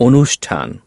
অনুষ্ঠান